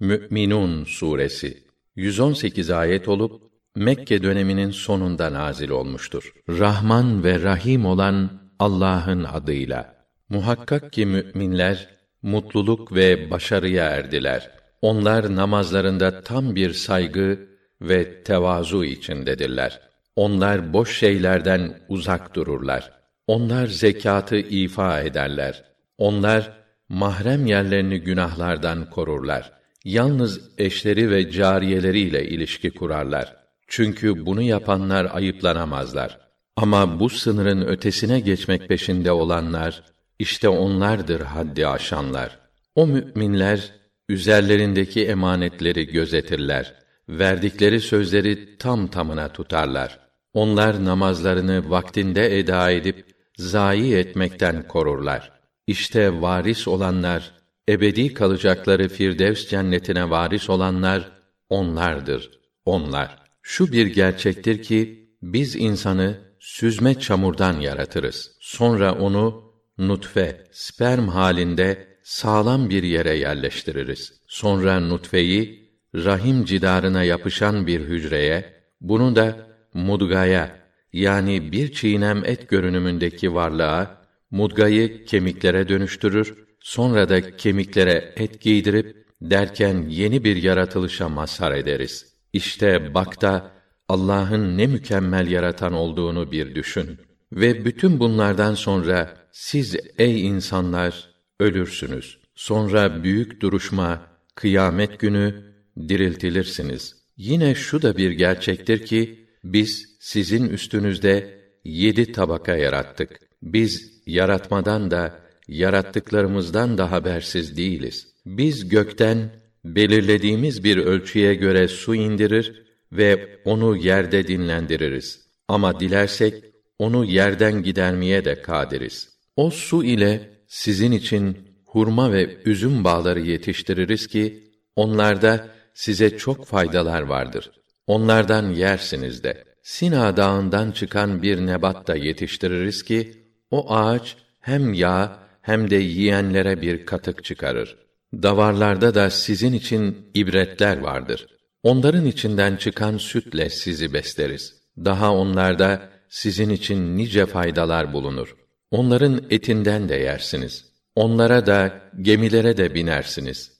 Mü'minun suresi 118 ayet olup Mekke döneminin sonunda nazil olmuştur. Rahman ve Rahim olan Allah'ın adıyla. Muhakkak ki müminler mutluluk ve başarıya erdiler. Onlar namazlarında tam bir saygı ve tevazu içindedirler. Onlar boş şeylerden uzak dururlar. Onlar zekatı ifa ederler. Onlar mahrem yerlerini günahlardan korurlar. Yalnız eşleri ve cariyeleriyle ilişki kurarlar. Çünkü bunu yapanlar ayıplanamazlar. Ama bu sınırın ötesine geçmek peşinde olanlar, işte onlardır haddi aşanlar. O müminler, üzerlerindeki emanetleri gözetirler. Verdikleri sözleri tam tamına tutarlar. Onlar namazlarını vaktinde eda edip, zayi etmekten korurlar. İşte varis olanlar, ebedi kalacakları Firdevs cennetine varis olanlar, onlardır, onlar. Şu bir gerçektir ki, biz insanı süzme çamurdan yaratırız. Sonra onu nutfe, sperm halinde sağlam bir yere yerleştiririz. Sonra nutfeyi rahim cidarına yapışan bir hücreye, bunu da mudgaya yani bir çiğnem et görünümündeki varlığa mudgayı kemiklere dönüştürür, sonra da kemiklere et giydirip derken yeni bir yaratılışa mazhar ederiz. İşte bak da Allah'ın ne mükemmel yaratan olduğunu bir düşün. Ve bütün bunlardan sonra siz ey insanlar ölürsünüz. Sonra büyük duruşma, kıyamet günü diriltilirsiniz. Yine şu da bir gerçektir ki biz sizin üstünüzde yedi tabaka yarattık. Biz yaratmadan da yarattıklarımızdan da habersiz değiliz. Biz gökten belirlediğimiz bir ölçüye göre su indirir ve onu yerde dinlendiririz. Ama dilersek onu yerden gidermeye de kadiriz. O su ile sizin için hurma ve üzüm bağları yetiştiririz ki onlarda size çok faydalar vardır. Onlardan yersiniz de. Sina dağından çıkan bir nebat da yetiştiririz ki o ağaç hem yağ hem de yiyenlere bir katık çıkarır. Davarlarda da sizin için ibretler vardır. Onların içinden çıkan sütle sizi besleriz. Daha onlarda sizin için nice faydalar bulunur. Onların etinden de yersiniz. Onlara da gemilere de binersiniz.